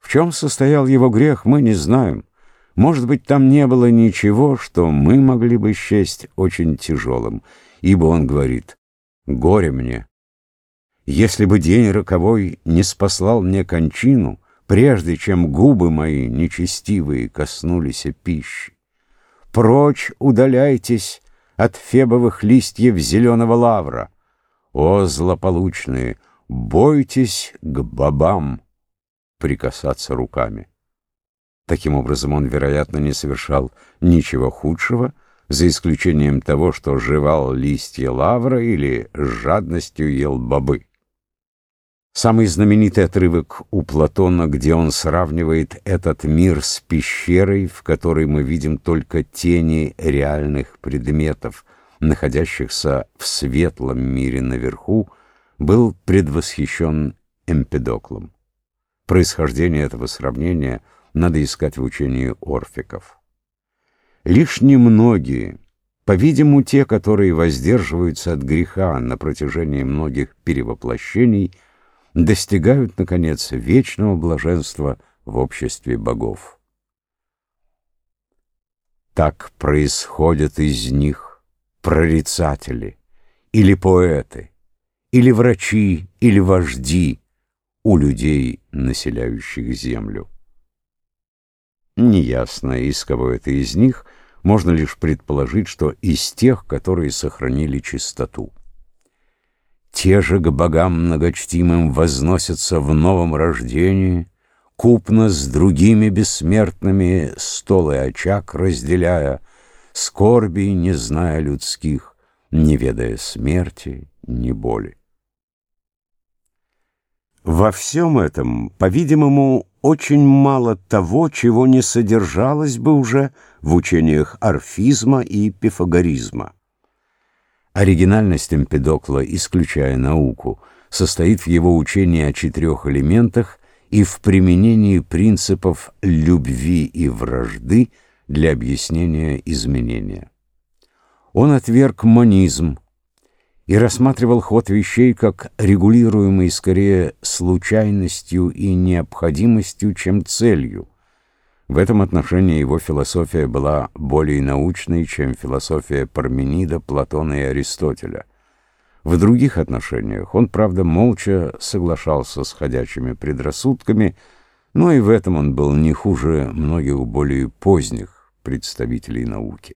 В чем состоял его грех, мы не знаем. Может быть, там не было ничего, что мы могли бы счесть очень тяжелым, ибо он говорит «Горе мне! Если бы день роковой не спаслал мне кончину, прежде чем губы мои нечестивые коснулись пищи, прочь удаляйтесь от фебовых листьев зеленого лавра. О, злополучные, бойтесь к бабам прикасаться руками. Таким образом, он, вероятно, не совершал ничего худшего, за исключением того, что жевал листья лавра или с жадностью ел бобы. Самый знаменитый отрывок у Платона, где он сравнивает этот мир с пещерой, в которой мы видим только тени реальных предметов, находящихся в светлом мире наверху, был предвосхищен Эмпедоклом. Происхождение этого сравнения – надо искать в учении орфиков. Лишь немногие, по-видимому, те, которые воздерживаются от греха на протяжении многих перевоплощений, достигают, наконец, вечного блаженства в обществе богов. Так происходят из них прорицатели, или поэты, или врачи, или вожди у людей, населяющих землю. Неясно, из кого это из них, можно лишь предположить, что из тех, которые сохранили чистоту. Те же к богам многочтимым возносятся в новом рождении, купно с другими бессмертными стол и очаг разделяя, скорби не зная людских, не ведая смерти, ни боли. Во всем этом, по-видимому, очень мало того, чего не содержалось бы уже в учениях орфизма и пифагоризма. Оригинальность Эмпедокла, исключая науку, состоит в его учении о четырех элементах и в применении принципов любви и вражды для объяснения изменения. Он отверг монизм, и рассматривал ход вещей как регулируемый скорее случайностью и необходимостью, чем целью. В этом отношении его философия была более научной, чем философия Парменида, Платона и Аристотеля. В других отношениях он, правда, молча соглашался с ходячими предрассудками, но и в этом он был не хуже многих более поздних представителей науки.